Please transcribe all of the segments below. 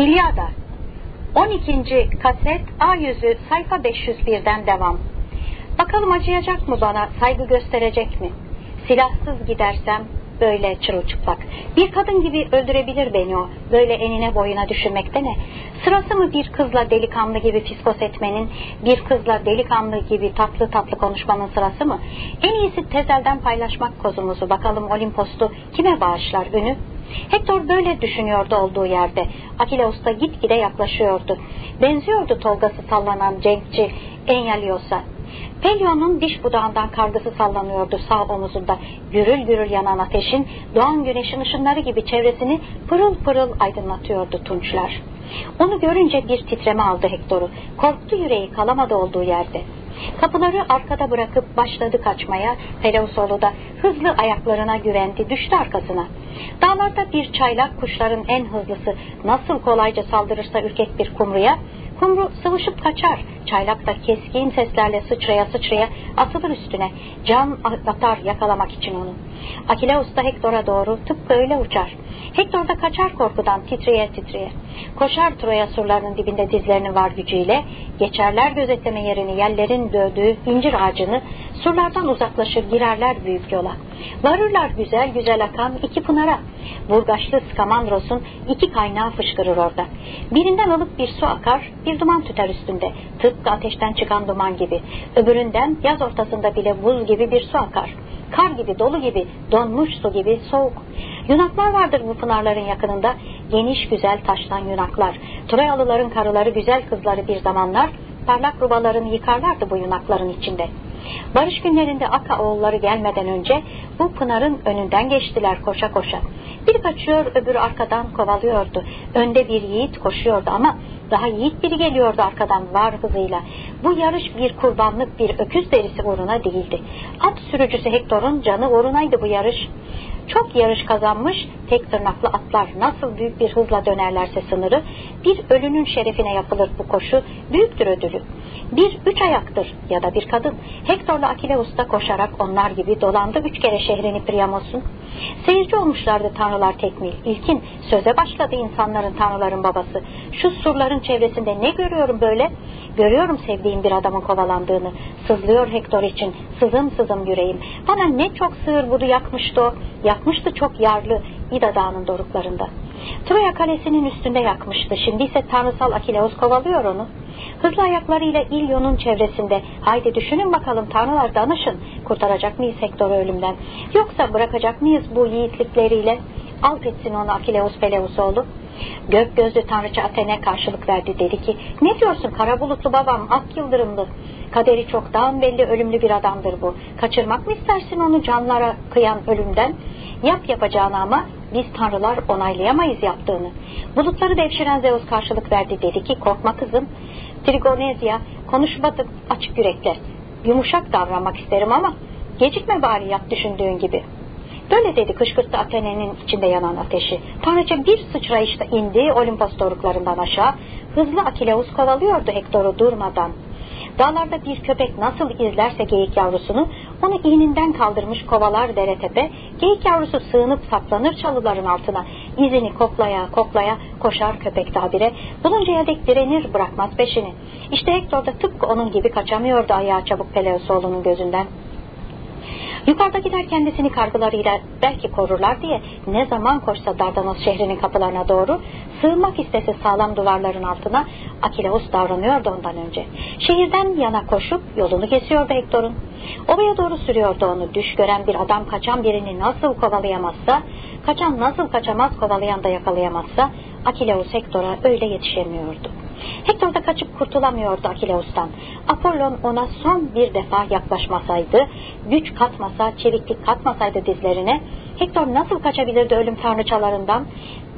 İlyada 12. kaset A yüzü sayfa 501'den devam. Bakalım acıyacak mı bana, saygı gösterecek mi? Silahsız gidersem böyle çırılçıplak. Bir kadın gibi öldürebilir beni o. Böyle enine boyuna düşürmekte ne? Sırası mı bir kızla delikanlı gibi fiskos etmenin, bir kızla delikanlı gibi tatlı tatlı konuşmanın sırası mı? En iyisi tezelden paylaşmak kozumuzu. Bakalım Olimpos'tu kime bağışlar ünü? Hector böyle düşünüyordu olduğu yerde. Akileus da gitgide yaklaşıyordu. Benziyordu Tolgası sallanan cenkçi Enyalios'a. Pelion'un diş budağından kargısı sallanıyordu sağ omuzunda. Gürül gürül yanan ateşin doğan güneşin ışınları gibi çevresini pırıl pırıl aydınlatıyordu tunçlar. Onu görünce bir titreme aldı Hektor'u. Korktu yüreği kalamadı olduğu yerde. Kapıları arkada bırakıp başladı kaçmaya. Peleusoğlu da hızlı ayaklarına güvendi, düştü arkasına. Dağlarda bir çaylak kuşların en hızlısı nasıl kolayca saldırırsa ürkek bir kumruya, kumru sıvışıp kaçar. Çaylak da keskin seslerle sıçraya sıçraya atılır üstüne. Can atar yakalamak için onu. Akileus da Hektor'a doğru tıpkı öyle uçar. Hektor da kaçar korkudan titreye titreye. Koşar Troya surlarının dibinde dizlerini var gücüyle. Geçerler gözetleme yerini yerlerin dövdüğü incir ağacını surlardan uzaklaşır girerler büyük yola. Varırlar güzel güzel akan iki pınara. Burgaçlı Skamandros'un iki kaynağı fışkırır orada. Birinden alıp bir su akar, bir duman tüter üstünde. Tıpkı ateşten çıkan duman gibi. Öbüründen yaz ortasında bile buz gibi bir su akar. Kar gibi, dolu gibi, donmuş su gibi soğuk. Yunaklar vardır bu pınarların yakınında. Geniş güzel taştan yunaklar. Troyalıların karıları güzel kızları bir zamanlar parlak rubalarını yıkarlardı bu yunakların içinde. Barış günlerinde Aka oğulları gelmeden önce bu pınarın önünden geçtiler koşa koşa. Bir kaçıyor öbürü arkadan kovalıyordu. Önde bir yiğit koşuyordu ama daha yiğit biri geliyordu arkadan var hızıyla. Bu yarış bir kurbanlık bir öküz derisi uğruna değildi. At sürücüsü Hektor'un canı uğrunaydı bu yarış. Çok yarış kazanmış tek tırnaklı atlar nasıl büyük bir hızla dönerlerse sınırı bir ölünün şerefine yapılır bu koşu büyüktür ödülü. Bir üç ayaktır ya da bir kadın. Hektor'la Akileus da koşarak onlar gibi dolandı üç kere şehrini Priamos'un. Seyirci olmuşlardı tanrılar tekmil. İlkin söze başladı insanların tanrıların babası. Şu surların çevresinde ne görüyorum böyle? Görüyorum sevdiğim bir adamın kovalandığını. Sızlıyor Hektor için. Sızım sızım yüreğim. Bana ne çok sığır budu yakmıştı o. Yakmıştı çok yarlı İda Dağı'nın doruklarında. Troya kalesinin üstünde yakmıştı. Şimdi ise tanrısal Akileus kovalıyor onu. Hızlı ayaklarıyla İlyon'un çevresinde. Haydi düşünün bakalım tanrılar danışın. Kurtaracak mıyız Hektor'u ölümden? Yoksa bırakacak mıyız bu yiğitlikleriyle? Alt etsin onu Akileus Peleus oğlu. Gök gözlü tanrıça Athene karşılık verdi dedi ki ne diyorsun kara bulutlu babam ak yıldırımlı kaderi çoktan belli ölümlü bir adamdır bu kaçırmak mı istersin onu canlara kıyan ölümden yap yapacağını ama biz tanrılar onaylayamayız yaptığını bulutları devşiren Zeus karşılık verdi dedi ki korkma kızım Trigonezya konuşmadık açık yürekler yumuşak davranmak isterim ama gecikme bari yap düşündüğün gibi Böyle dedi kışkırttı Atene'nin içinde yanan ateşi. Tanrıça bir sıçrayışta indi Olimpos doruklarından aşağı. Hızlı Akileus kovalıyordu Hektor'u durmadan. Dağlarda bir köpek nasıl izlerse geyik yavrusunu onu iğninden kaldırmış kovalar dere tepe. Geyik yavrusu sığınıp saklanır çalıların altına. İzini koklaya koklaya koşar köpek tabire. Buluncaya dek direnir bırakmaz peşini. İşte Hektor da tıpkı onun gibi kaçamıyordu ayağı çabuk Peleus oğlunun gözünden. Yukarıdakiler kendisini kargılarıyla belki korurlar diye ne zaman koşsa Dardanos şehrinin kapılarına doğru sığınmak istese sağlam duvarların altına Akileus davranıyordu ondan önce. Şehirden yana koşup yolunu kesiyordu Hektor'un. Ovaya doğru sürüyordu onu. Düş gören bir adam kaçan birini nasıl kovalayamazsa, kaçan nasıl kaçamaz kovalayan da yakalayamazsa Akileus Hektor'a öyle yetişemiyordu. Hektor da kaçıp kurtulamıyordu Akileus'tan. Apollon ona son bir defa yaklaşmasaydı, güç katmasa, çeviklik katmasaydı dizlerine, Hektor nasıl kaçabilirdi ölüm tanrıçalarından?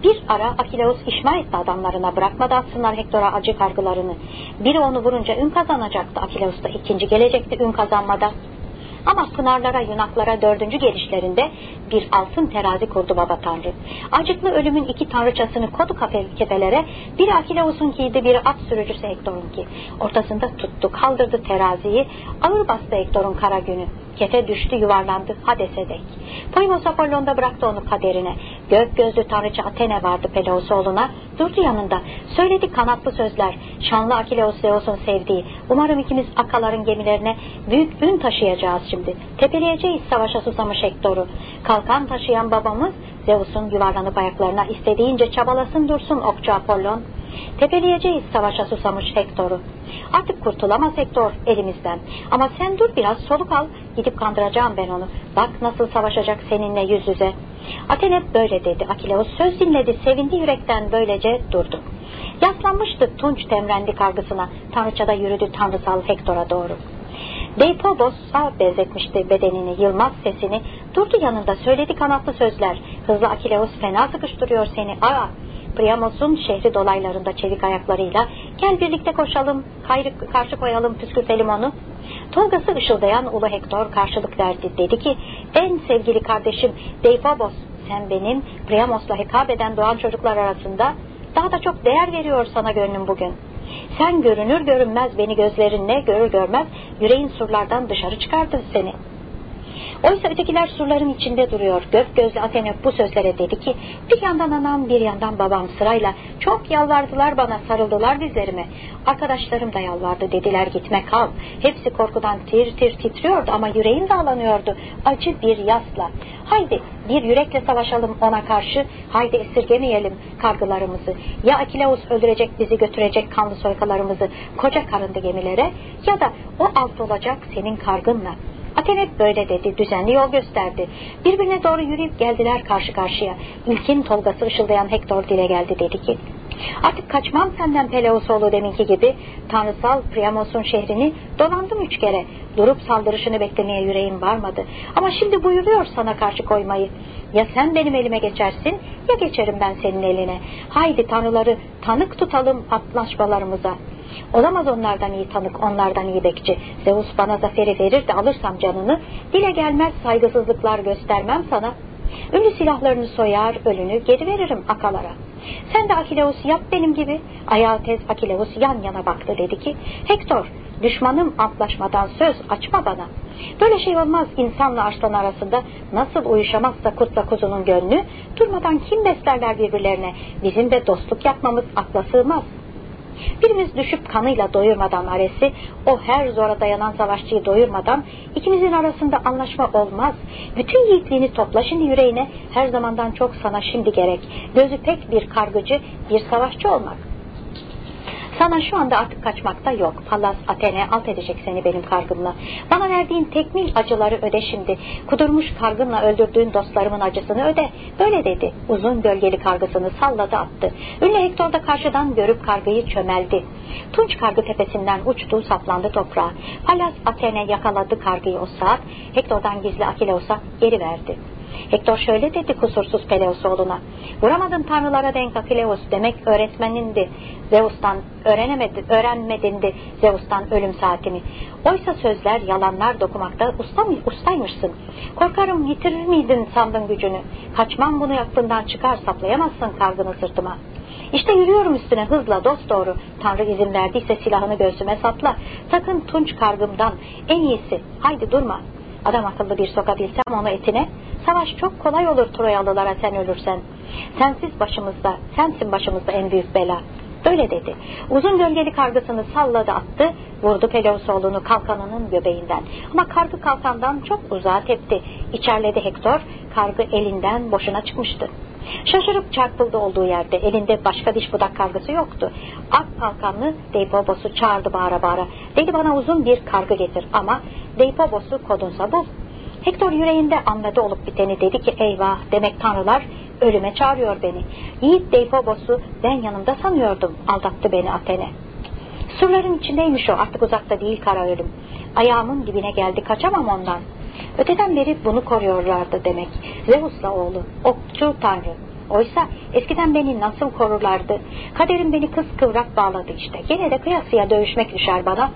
Bir ara Akileus işma etti adamlarına bırakmadı atsınlar Hektor'a acı kargılarını. Biri onu vurunca ün kazanacaktı Akileus da ikinci gelecekti ün kazanmadan. Ama pınarlara, yunaklara dördüncü gelişlerinde bir altın terazi kurdu baba tanrı. Acıklı ölümün iki tanrıçasını kodu kefelere, bir Akileus'un giydi, biri at sürücüsü Hektor'un ki. Ortasında tuttu, kaldırdı teraziyi, ağır bastı Hektor'un kara günü. Kefe düştü, yuvarlandı, Hades'e dek. Poivos Apollon'da bıraktı onu kaderine. Gök gözlü tanrıça Athena vardı Peleus oğluna. Durdu yanında. Söyledi kanatlı sözler. Şanlı Akileus Zeus'un sevdiği. Umarım ikimiz akaların gemilerine büyük ün taşıyacağız şimdi. Tepeleyeceğiz savaşa susamış Hektor'u. Kalkan taşıyan babamız Zeus'un yuvarlanıp ayaklarına istediğince çabalasın dursun okçu Apollon. Tepeleyeceğiz savaşa susamış Hektor'u. Artık kurtulamaz Hektor elimizden. Ama sen dur biraz soluk al. Gidip kandıracağım ben onu. Bak nasıl savaşacak seninle yüz yüze. Aten böyle dedi. Akileus söz dinledi. Sevindi yürekten böylece durdu. Yaslanmıştı Tunç temrendi kargısına. Tanrıçada yürüdü tanrısal Hektor'a doğru. Deipobos'a benzetmişti bedenini, yılmaz sesini. Durdu yanında, söyledi kanatlı sözler. Hızlı Akileus fena sıkıştırıyor seni. Aa, Priamos'un şehri dolaylarında çevik ayaklarıyla gel birlikte koşalım, kayrı, karşı koyalım, püskürtelim onu. Tolgası ışıldayan Ulu Hektor karşılık verdi. Dedi ki en sevgili kardeşim Deipobos sen benim Priamos'la hekab eden doğan çocuklar arasında daha da çok değer veriyor sana gönlüm bugün. Sen görünür görünmez beni gözlerinle görür görmez yüreğin surlardan dışarı çıkardı seni.'' Oysa ötekiler surların içinde duruyor. Gök gözlü Athena bu sözlere dedi ki bir yandan anam bir yandan babam sırayla çok yalvardılar bana sarıldılar dizlerime. Arkadaşlarım da yalvardı dediler gitme kal. Hepsi korkudan tir tir titriyordu ama yüreğim dağlanıyordu acı bir yasla. Haydi bir yürekle savaşalım ona karşı. Haydi esirgemeyelim kargılarımızı. Ya Akileus öldürecek bizi götürecek kanlı soykalarımızı koca karındı gemilere ya da o alt olacak senin kargınla. Atenet böyle dedi, düzenli yol gösterdi. Birbirine doğru yürüyüp geldiler karşı karşıya. İlkin tolgası ışıldayan Hektor dile geldi dedi ki, Artık kaçmam senden Peleosoğlu deminki gibi tanrısal Priamos'un şehrini dolandım üç kere. Durup saldırışını beklemeye yüreğim varmadı. Ama şimdi buyuruyor sana karşı koymayı. Ya sen benim elime geçersin ya geçerim ben senin eline. Haydi tanrıları tanık tutalım atlaşmalarımıza. Olamaz onlardan iyi tanık, onlardan iyi bekçi. Zeus bana zaferi verir de alırsam canını, dile gelmez saygısızlıklar göstermem sana. Ünlü silahlarını soyar, ölünü geri veririm akalara. Sen de Akileus yap benim gibi. Ayağı tez Akileus yan yana baktı dedi ki, Hektor, düşmanım antlaşmadan söz açma bana. Böyle şey olmaz insanla arslan arasında nasıl uyuşamazsa kurtla kuzunun gönlü, durmadan kim beslerler birbirlerine, bizim de dostluk yapmamız akla sığmaz.'' Birimiz düşüp kanıyla doyurmadan Ares'i, o her zora dayanan savaşçıyı doyurmadan ikimizin arasında anlaşma olmaz. Bütün yiğitliğini topla şimdi yüreğine, her zamandan çok sana şimdi gerek. Gözü pek bir kargıcı, bir savaşçı olmak. Sana şu anda artık kaçmakta yok. Pallas Athene alt edecek seni benim kargımla. Bana verdiğin tekmil acıları öde şimdi. Kudurmuş kargınla öldürdüğün dostlarımın acısını öde. Böyle dedi. Uzun gölgeli kargısını salladı attı. Ünlü Hektor da karşıdan görüp kargıyı çömeldi. Tunç kargı tepesinden uçtu saplandı toprağa. Pallas Athene yakaladı kargıyı o saat. Hektor'dan gizli Akileus'a geri verdi. Hektor şöyle dedi kusursuz Peleus oğluna. Vuramadın tanrılara denk Akileus demek öğretmenindi. Zeus'tan öğrenemedi, öğrenmedindi Zeus'tan ölüm saatini. Oysa sözler, yalanlar dokumakta usta mı, ustaymışsın. Korkarım yitirir miydin sandın gücünü. Kaçmam bunu aklından çıkar saplayamazsın kargını sırtıma. İşte yürüyorum üstüne hızla dost doğru. Tanrı izin verdiyse silahını göğsüme sapla. Sakın tunç kargımdan en iyisi. Haydi durma. Adam akıllı bir sokabilsem onu etine, savaş çok kolay olur Troyalılara sen ölürsen. Sensiz başımızda, sensin başımızda en büyük bela. Öyle dedi. Uzun gölgeli kargısını salladı attı, vurdu Peleusoğlu'nu kalkanının göbeğinden. Ama kargı kalkandan çok uzağa tepti. İçerledi Hektor, kargı elinden boşuna çıkmıştı. Şaşırıp çarpıldı olduğu yerde elinde başka diş budak kargısı yoktu. Ak kalkanlı Deipobos'u çağırdı bağıra bağıra. Dedi bana uzun bir kargı getir ama Deipobos'u kodunsa bul. Hektor yüreğinde anladı olup biteni dedi ki eyvah demek tanrılar ölüme çağırıyor beni. Yiğit Deipobos'u ben yanımda sanıyordum aldattı beni Athene. Surların içindeymiş o artık uzakta değil kara ölüm. Ayağımın dibine geldi kaçamam ondan. Öteden beri bunu koruyorlardı demek. Zeus'la oğlu, okçu tanrı. Oysa eskiden beni nasıl korurlardı? Kaderim beni kız kıvrak bağladı işte. Gene de kıyasıya dövüşmek düşer bana.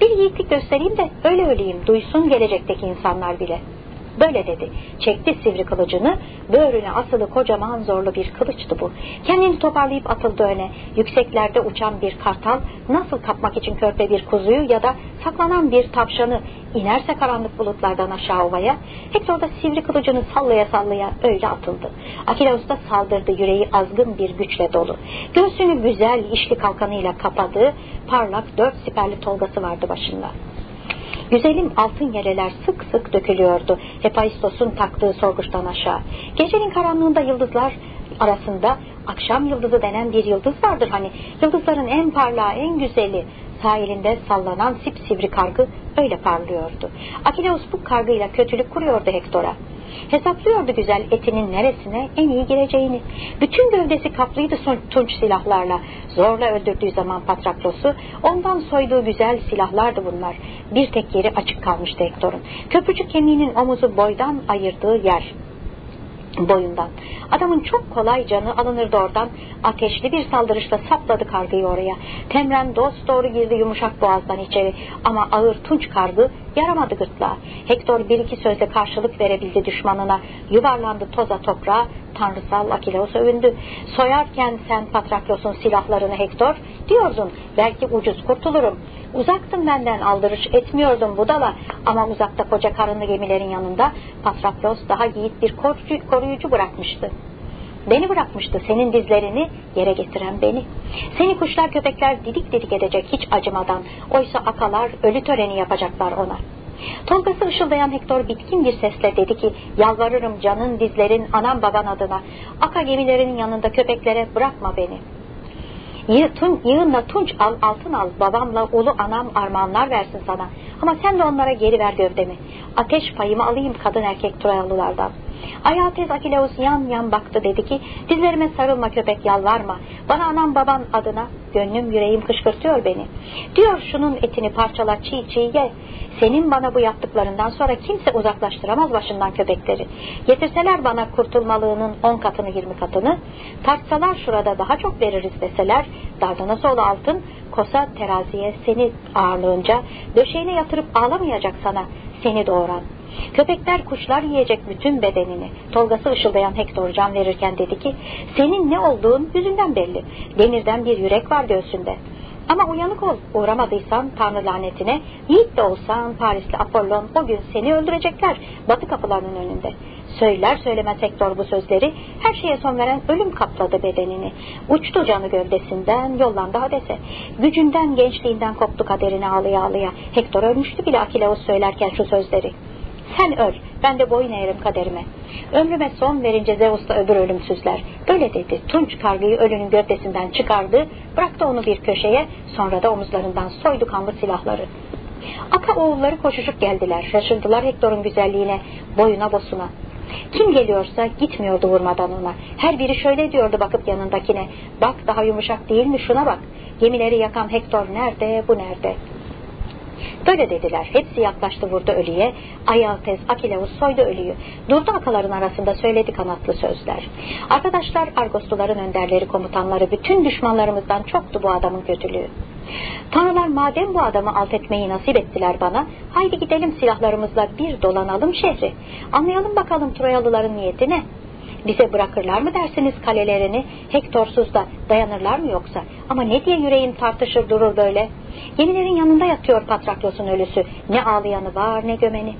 Bir yiğitlik göstereyim de öyle öleyim. Duysun gelecekteki insanlar bile. Böyle dedi. Çekti sivri kılıcını. Böğrüne asılı kocaman zorlu bir kılıçtı bu. Kendini toparlayıp atıldı öne. Yükseklerde uçan bir kartal nasıl kapmak için körpe bir kuzuyu ya da saklanan bir tavşanı inerse karanlık bulutlardan aşağı ovaya Hector da sivri kılıcını sallaya sallaya öyle atıldı. Akileus da saldırdı yüreği azgın bir güçle dolu. Göğsünü güzel işli kalkanıyla kapadığı parlak dört siperli tolgası vardı başında. Güzelim altın yeleler sık sık dökülüyordu. Hephaistos'un taktığı sorguçtan aşağı. Gecenin karanlığında yıldızlar arasında akşam yıldızı denen bir yıldız vardır hani. Yıldızların en parlağı, en güzeli sahilinde sallanan sipsivri kargı öyle parlıyordu. Akileus bu kargıyla kötülük kuruyordu Hektor'a. Hesaplıyordu güzel etinin neresine en iyi gireceğini. Bütün gövdesi kaplıydı tunç silahlarla. Zorla öldürdüğü zaman Patraklos'u ondan soyduğu güzel silahlardı bunlar. Bir tek yeri açık kalmıştı Hektor'un. Köprücük kemiğinin omuzu boydan ayırdığı yer boyundan. Adamın çok kolay canı alınırdı oradan. Ateşli bir saldırışla sapladı kargıyı oraya. Temren dost doğru girdi yumuşak boğazdan içeri. Ama ağır tunç kargı yaramadı gırtlağa. Hektor bir iki sözle karşılık verebildi düşmanına. Yuvarlandı toza toprağa. Tanrısal Akileus övündü. Soyarken sen Patraklos'un silahlarını Hektor diyordun. Belki ucuz kurtulurum. Uzaktın benden aldırış etmiyordum budala ama uzakta koca karınlı gemilerin yanında Patraklos daha yiğit bir koruyucu bırakmıştı. Beni bırakmıştı senin dizlerini yere getiren beni. Seni kuşlar köpekler didik didik edecek hiç acımadan. Oysa akalar ölü töreni yapacaklar ona. Tolgası ışıldayan Hektor bitkin bir sesle dedi ki yalvarırım canın dizlerin anam baban adına. Aka gemilerinin yanında köpeklere bırakma beni.'' Yığın, yığınla tunç al, altın al, babamla ulu anam armağanlar versin sana. Ama sen de onlara geri ver gövdemi. Ateş payımı alayım kadın erkek Troyalılardan. Ayağı tez Akileus yan yan baktı dedi ki dizlerime sarılma köpek yalvarma. Bana anam baban adına gönlüm yüreğim kışkırtıyor beni. Diyor şunun etini parçala çiğ çiğ ye. Senin bana bu yaptıklarından sonra kimse uzaklaştıramaz başından köpekleri. Getirseler bana kurtulmalığının on katını yirmi katını, tartsalar şurada daha çok veririz deseler, Dardanasıoğlu altın, kosa teraziye seni ağırlığınca, döşeğine yatırıp ağlamayacak sana seni doğuran. Köpekler kuşlar yiyecek bütün bedenini. Tolgası ışıldayan Hector can verirken dedi ki, senin ne olduğun yüzünden belli. Demirden bir yürek var göğsünde. Ama uyanık ol, uğramadıysan Tanrı lanetine, yiğit de olsan Parisli Apollon o gün seni öldürecekler batı kapılarının önünde. Söyler söylemez Hektor bu sözleri, her şeye son veren ölüm kapladı bedenini. Uçtu canı gövdesinden, yollandı Hades'e. Gücünden, gençliğinden koptu kaderini ağlıya ağlıya. Hektor ölmüştü bile Akileus söylerken şu sözleri. Sen öl, ben de boyun eğerim kaderime. Ömrüme son verince Zeus da öbür ölümsüzler. Öyle dedi. Tunç kargıyı ölünün gövdesinden çıkardı, bıraktı onu bir köşeye, sonra da omuzlarından soydu kanlı silahları. Aka oğulları koşuşup geldiler. Şaşırdılar Hektor'un güzelliğine, boyuna bosuna. Kim geliyorsa gitmiyordu vurmadan ona. Her biri şöyle diyordu bakıp yanındakine. Bak daha yumuşak değil mi şuna bak. Gemileri yakan Hektor nerede bu nerede? Böyle dediler. Hepsi yaklaştı vurdu ölüye. Ayaltez, Akileus soydu ölüyü. Durdu akaların arasında söyledi kanatlı sözler. Arkadaşlar Argosluların önderleri komutanları bütün düşmanlarımızdan çoktu bu adamın kötülüğü. Tanrılar madem bu adamı alt etmeyi nasip ettiler bana, haydi gidelim silahlarımızla bir dolanalım şehri. Anlayalım bakalım Troyalıların niyeti ne? Bize bırakırlar mı dersiniz kalelerini? Hektorsuz da dayanırlar mı yoksa? Ama ne diye yüreğim tartışır durur böyle? Gemilerin yanında yatıyor Patraklos'un ölüsü. Ne ağlayanı var ne gömeni.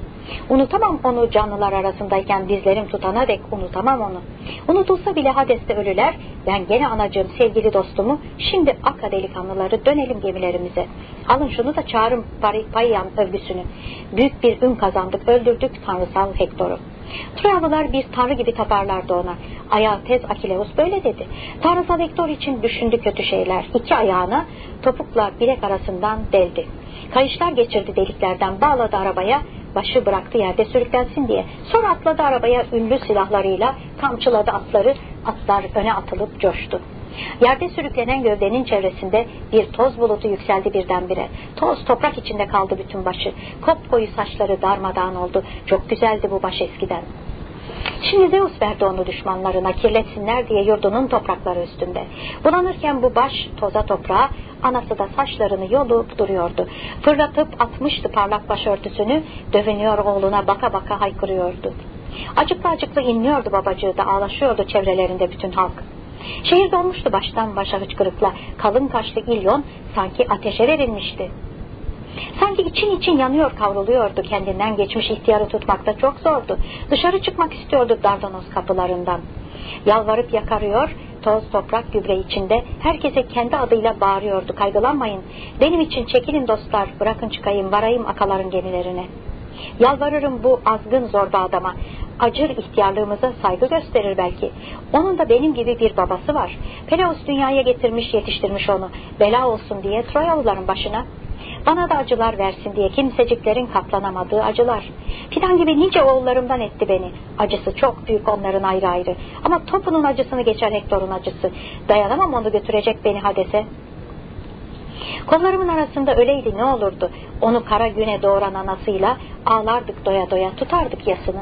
Unutamam onu canlılar arasındayken dizlerim tutana dek unutamam onu. Unutulsa bile Hades'te ölüler, ben gene anacığım sevgili dostumu, şimdi Akka delikanlıları dönelim gemilerimize. Alın şunu da çağırın Payyan övgüsünü. Büyük bir ün kazandık, öldürdük tanrısal Hektor'u. Troyalılar bir tanrı gibi taparlardı ona. Ayağı tez Akileus böyle dedi. Tanrısal Hektor için düşündü kötü şeyler. İki ayağına topukla bilek arasından deldi. Kayışlar geçirdi deliklerden bağladı arabaya başı bıraktı yerde sürüklensin diye. Sonra atladı arabaya ünlü silahlarıyla kamçıladı atları. Atlar öne atılıp coştu. Yerde sürüklenen gövdenin çevresinde bir toz bulutu yükseldi birdenbire. Toz toprak içinde kaldı bütün başı. Kop koyu saçları darmadağın oldu. Çok güzeldi bu baş eskiden. Şimdi Zeus verdi onu düşmanlarına kirletsinler diye yurdunun toprakları üstünde. Bulanırken bu baş toza toprağa anası da saçlarını yolup duruyordu. Fırlatıp atmıştı parlak başörtüsünü dövünüyor oğluna baka baka haykırıyordu. Acıklı acıklı inliyordu babacığı da ağlaşıyordu çevrelerinde bütün halk. Şehir dolmuştu baştan başa hıçkırıkla. Kalın kaşlı İlyon sanki ateşe verilmişti. Sanki için için yanıyor kavruluyordu kendinden geçmiş ihtiyarı tutmakta çok zordu. Dışarı çıkmak istiyordu Dardanos kapılarından. Yalvarıp yakarıyor, toz toprak gübre içinde herkese kendi adıyla bağırıyordu kaygılanmayın. Benim için çekilin dostlar bırakın çıkayım varayım akaların gemilerine. Yalvarırım bu azgın zorba adama. Acır ihtiyarlığımıza saygı gösterir belki. Onun da benim gibi bir babası var. Peleus dünyaya getirmiş yetiştirmiş onu. Bela olsun diye Troyalıların başına. Bana da acılar versin diye kimseciklerin katlanamadığı acılar. Fidan gibi nice oğullarımdan etti beni. Acısı çok büyük onların ayrı ayrı. Ama topunun acısını geçer Hektor'un acısı. Dayanamam onu götürecek beni Hades'e. Kollarımın arasında öleydi ne olurdu? Onu kara güne doğuran anasıyla ağlardık doya doya tutardık yasını.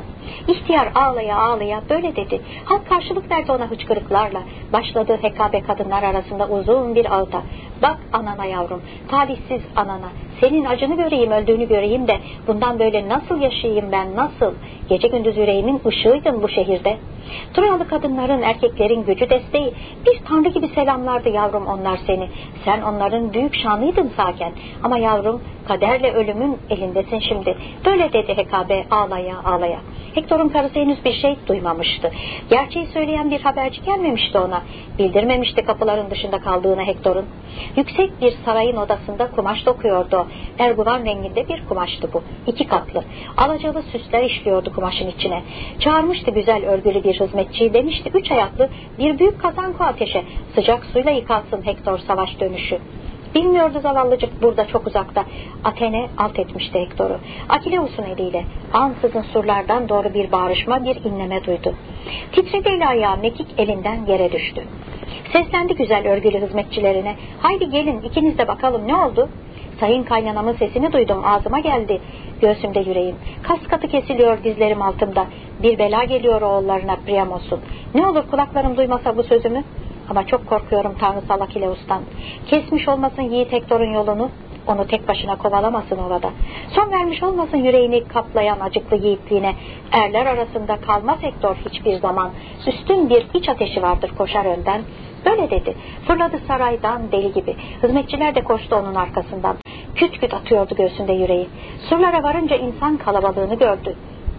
İhtiyar ağlaya ağlaya böyle dedi. Halk karşılık verdi ona hıçkırıklarla. Başladı hekabe kadınlar arasında uzun bir alta. Bak anana yavrum, talihsiz anana. Senin acını göreyim, öldüğünü göreyim de bundan böyle nasıl yaşayayım ben, nasıl? Gece gündüz yüreğimin ışığıydın bu şehirde. Troyalı kadınların, erkeklerin gücü desteği. Bir tanrı gibi selamlardı yavrum onlar seni. Sen onların büyük şanlıydın zaten. Ama yavrum kaderle ölümün elindesin şimdi. Böyle dedi Hekabe ağlaya ağlaya. Hektor'un karısı henüz bir şey duymamıştı. Gerçeği söyleyen bir haberci gelmemişti ona. Bildirmemişti kapıların dışında kaldığını Hektor'un. Yüksek bir sarayın odasında kumaş dokuyordu. Erguvan renginde bir kumaştı bu. İki katlı. Alacalı süsler işliyordu kumaşın içine. Çağırmıştı güzel örgülü bir hizmetçiyi demişti. Üç ayaklı bir büyük kazan koy ateşe. Sıcak suyla yıkansın Hektor savaş dönüşü. Bilmiyordu zavallıcık burada çok uzakta. Athene alt etmişti Hektor'u. Akileus'un eliyle ansızın surlardan doğru bir bağrışma bir inleme duydu. Titredi eli ayağı mekik elinden yere düştü. Seslendi güzel örgülü hizmetçilerine. Haydi gelin ikiniz de bakalım ne oldu? Sayın kaynanamın sesini duydum ağzıma geldi. Göğsümde yüreğim. Kas katı kesiliyor dizlerim altımda. Bir bela geliyor oğullarına Priamos'un. Ne olur kulaklarım duymasa bu sözümü? Ama çok korkuyorum tanrısal Akileus'tan. Kesmiş olmasın yiğit Hektor'un yolunu, onu tek başına kovalamasın orada. Son vermiş olmasın yüreğini kaplayan acıklı yiğitliğine. Erler arasında kalmaz Hektor hiçbir zaman. Üstün bir iç ateşi vardır koşar önden. Böyle dedi. Fırladı saraydan deli gibi. Hizmetçiler de koştu onun arkasından. Küt küt atıyordu göğsünde yüreği. Surlara varınca insan kalabalığını gördü.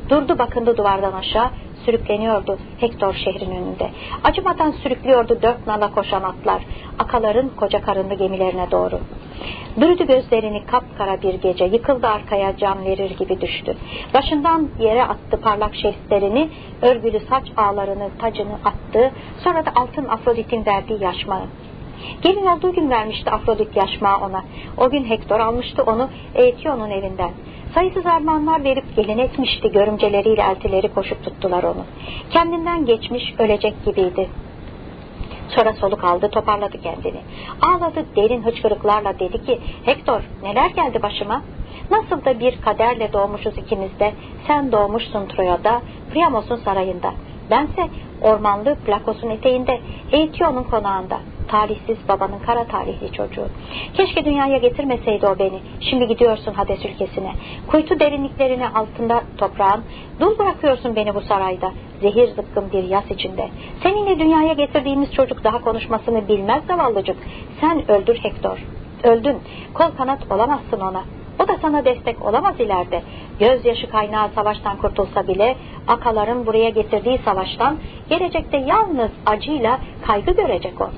Durdu bakındı duvardan aşağı sürükleniyordu Hektor şehrin önünde. Acımadan sürüklüyordu dört nala koşan atlar, akaların koca karınlı gemilerine doğru. Bürüdü gözlerini kapkara bir gece, yıkıldı arkaya can verir gibi düştü. Başından yere attı parlak şehitlerini, örgülü saç ağlarını, tacını attı, sonra da altın Afrodit'in verdiği yaşmağı. Gelin olduğu gün vermişti Afrodit yaşmağı ona. O gün Hektor almıştı onu Eetion'un evinden. Sayısız armağanlar verip gelin etmişti. Görümceleriyle eltileri koşup tuttular onu. Kendinden geçmiş ölecek gibiydi. Sonra soluk aldı toparladı kendini. Ağladı derin hıçkırıklarla dedi ki Hektor neler geldi başıma? Nasıl da bir kaderle doğmuşuz ikimiz de. Sen doğmuşsun Troya'da, Priamos'un sarayında. Bense ormanlı Plakos'un eteğinde, Eetion'un konağında talihsiz babanın kara talihli çocuğu. Keşke dünyaya getirmeseydi o beni. Şimdi gidiyorsun Hades ülkesine. Kuytu derinliklerine altında toprağın. Dul bırakıyorsun beni bu sarayda. Zehir zıkkım bir yas içinde. Seninle dünyaya getirdiğimiz çocuk daha konuşmasını bilmez zavallıcık. Sen öldür Hektor. Öldün. Kol kanat olamazsın ona. O da sana destek olamaz ileride. Gözyaşı kaynağı savaştan kurtulsa bile akaların buraya getirdiği savaştan gelecekte yalnız acıyla kaygı görecek o.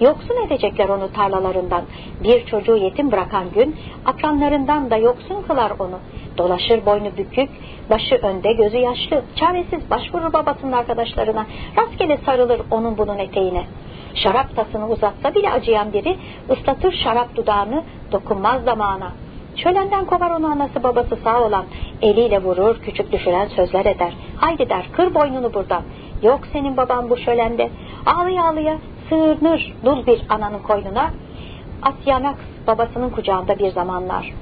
Yoksun edecekler onu tarlalarından. Bir çocuğu yetim bırakan gün akranlarından da yoksun kılar onu. Dolaşır boynu bükük, başı önde gözü yaşlı, çaresiz başvurur babasının arkadaşlarına, rastgele sarılır onun bunun eteğine. Şarap tasını uzatsa bile acıyan biri ıslatır şarap dudağını, dokunmaz damağına. Şölenden kovar onu anası babası sağ olan, eliyle vurur, küçük düşüren sözler eder. Haydi der, kır boynunu buradan. Yok senin baban bu şölende. Ağlıya ağlıya sığınır dul bir ananın koynuna. Asyanax babasının kucağında bir zamanlar.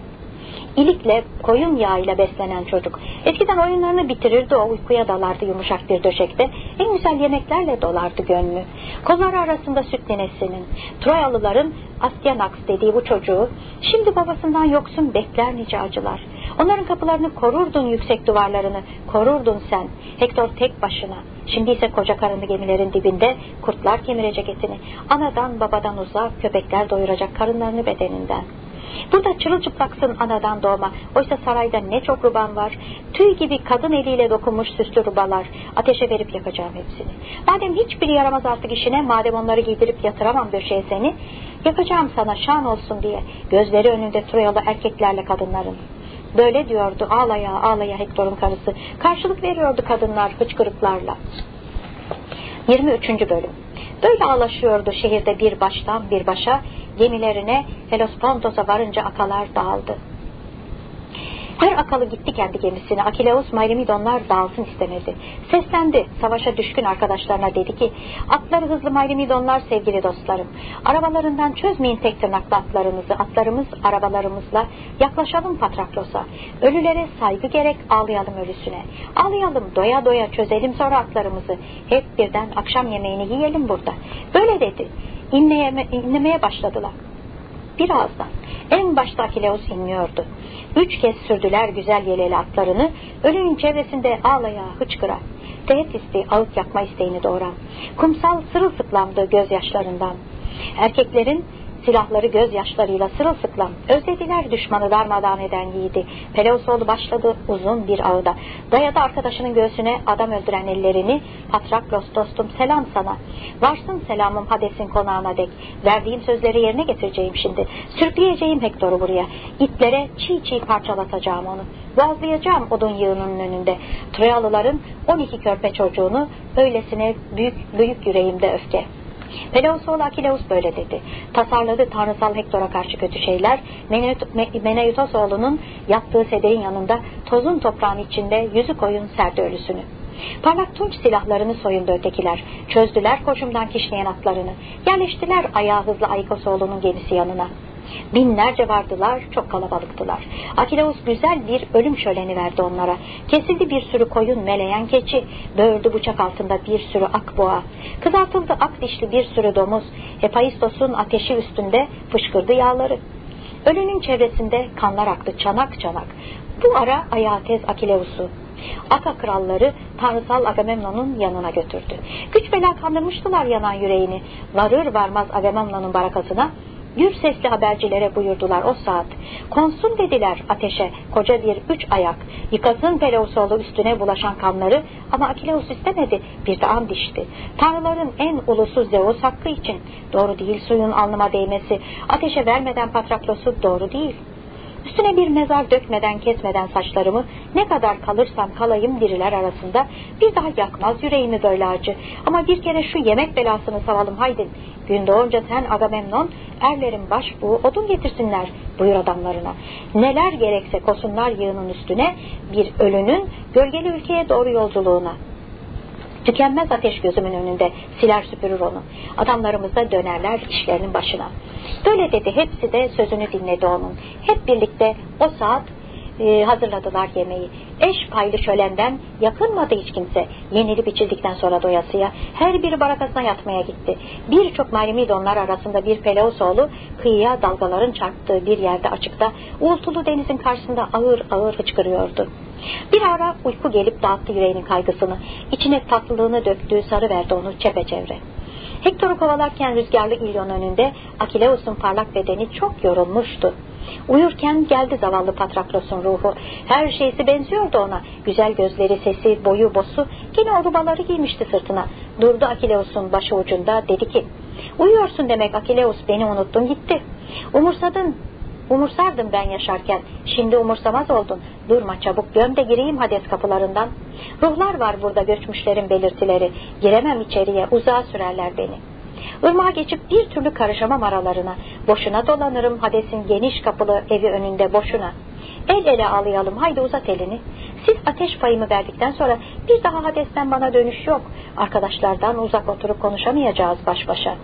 İlikle, koyun yağıyla beslenen çocuk. Eskiden oyunlarını bitirirdi o uykuya dalardı yumuşak bir döşekte. En güzel yemeklerle dolardı gönlü. Kolları arasında süt ninesinin, Troyalıların Astyanax dediği bu çocuğu şimdi babasından yoksun bekler nice acılar. Onların kapılarını korurdun yüksek duvarlarını, korurdun sen. Hektor tek başına. Şimdi ise koca karınlı gemilerin dibinde kurtlar kemirecek etini. Anadan babadan uzak köpekler doyuracak karınlarını bedeninden. Burada çırılçıplaksın anadan doğma. Oysa sarayda ne çok ruban var. Tüy gibi kadın eliyle dokunmuş süslü rubalar. Ateşe verip yakacağım hepsini. Madem hiçbiri yaramaz artık işine, madem onları giydirip yatıramam döşeye seni, yakacağım sana şan olsun diye. Gözleri önünde Troyalı erkeklerle kadınların. Böyle diyordu ağlaya ağlaya Hektor'un karısı. Karşılık veriyordu kadınlar hıçkırıklarla. 23. bölüm Böyle ağlaşıyordu şehirde bir baştan bir başa, gemilerine Helospontos'a varınca akalar dağıldı. Her akalı gitti kendi gemisine. Akileus Mayrimidonlar dağılsın istemedi. Seslendi. Savaşa düşkün arkadaşlarına dedi ki atları hızlı Mayrimidonlar sevgili dostlarım. Arabalarından çözmeyin tek tırnaklı atlarınızı. Atlarımız arabalarımızla yaklaşalım Patraklos'a. Ölülere saygı gerek ağlayalım ölüsüne. Ağlayalım doya doya çözelim sonra atlarımızı. Hep birden akşam yemeğini yiyelim burada. Böyle dedi. İnleyeme, inlemeye başladılar. Birazdan en başta Akileus inmiyordu. Üç kez sürdüler güzel yeleli atlarını, ölünün çevresinde ağlaya, hıçkıra. Teğet isteği, ağıt yakma isteğini doğuran. Kumsal sırılsıklamdı gözyaşlarından. Erkeklerin Silahları gözyaşlarıyla sırılsıklam. Özlediler düşmanı darmadağın eden yiğidi. Peleosoğlu başladı uzun bir ağıda. Dayadı arkadaşının göğsüne adam öldüren ellerini. Patraklos dostum selam sana. Varsın selamım Hades'in konağına dek. Verdiğim sözleri yerine getireceğim şimdi. Sürükleyeceğim Hektor'u buraya. İtlere çiğ çiğ parçalatacağım onu. Boğazlayacağım odun yığının önünde. Troyalıların 12 körpe çocuğunu öylesine büyük büyük yüreğimde öfke. Peleosoğlu Akileus böyle dedi. Tasarladı tanrısal Hektor'a karşı kötü şeyler. Meneutosoğlu'nun yattığı sederin yanında tozun toprağın içinde yüzü koyun serdi ölüsünü. Parlak tunç silahlarını soyundu ötekiler. Çözdüler koşumdan kişneyen atlarını. Yerleştiler ayağı hızlı Aykosoğlu'nun gemisi yanına. Binlerce vardılar, çok kalabalıktılar. Akileus güzel bir ölüm şöleni verdi onlara. Kesildi bir sürü koyun meleyen keçi, böğürdü bıçak altında bir sürü akboğa. Kızartıldı ak dişli bir sürü domuz, Hephaistos'un ateşi üstünde fışkırdı yağları. Ölünün çevresinde kanlar aktı çanak çanak. Bu ara ayağı tez Akileus'u Aka kralları tanrısal Agamemnon'un yanına götürdü. Güç bela kandırmıştılar yanan yüreğini. Varır varmaz Agamemnon'un barakasına Gür sesli habercilere buyurdular o saat. Konsun dediler ateşe koca bir üç ayak. Yıkasın Peleusoğlu üstüne bulaşan kanları ama Akileus istemedi. Bir de an dişti. Tanrıların en ulusu Zeus hakkı için. Doğru değil suyun alnıma değmesi. Ateşe vermeden Patraklos'u doğru değil. Üstüne bir mezar dökmeden kesmeden saçlarımı ne kadar kalırsam kalayım diriler arasında bir daha yakmaz yüreğimi böyle acı. Ama bir kere şu yemek belasını savalım haydi. Gün doğunca sen Agamemnon erlerin başbuğu odun getirsinler buyur adamlarına. Neler gerekse kosunlar yığının üstüne bir ölünün gölgeli ülkeye doğru yolculuğuna. Tükenmez ateş gözümün önünde siler süpürür onu. Adamlarımız da dönerler işlerinin başına. Böyle dedi hepsi de sözünü dinledi onun. Hep birlikte o saat e, hazırladılar yemeği. Eş paylı şölenden yakınmadı hiç kimse. Yenilip içildikten sonra doyasıya her biri barakasına yatmaya gitti. Birçok Marimidonlar arasında bir Peleosoğlu kıyıya dalgaların çarptığı bir yerde açıkta uğultulu denizin karşısında ağır ağır hıçkırıyordu. Bir ara uyku gelip dağıttı yüreğinin kaygısını. İçine tatlılığını döktüğü sarı verdi onu çepeçevre. Hektor'u kovalarken rüzgarlı İlyon önünde Akileus'un parlak bedeni çok yorulmuştu. Uyurken geldi zavallı Patraklos'un ruhu. Her şeysi benziyordu ona. Güzel gözleri, sesi, boyu, bosu. Yine o giymişti sırtına. Durdu Akileus'un başı ucunda dedi ki Uyuyorsun demek Akileus beni unuttun gitti. Umursadın Umursardım ben yaşarken. Şimdi umursamaz oldun. Durma çabuk göm de gireyim Hades kapılarından. Ruhlar var burada göçmüşlerin belirtileri. Giremem içeriye uzağa sürerler beni. Irmağa geçip bir türlü karışamam aralarına. Boşuna dolanırım Hades'in geniş kapılı evi önünde boşuna. El ele ağlayalım haydi uzat elini. Siz ateş payımı verdikten sonra bir daha Hades'ten bana dönüş yok. Arkadaşlardan uzak oturup konuşamayacağız baş başa.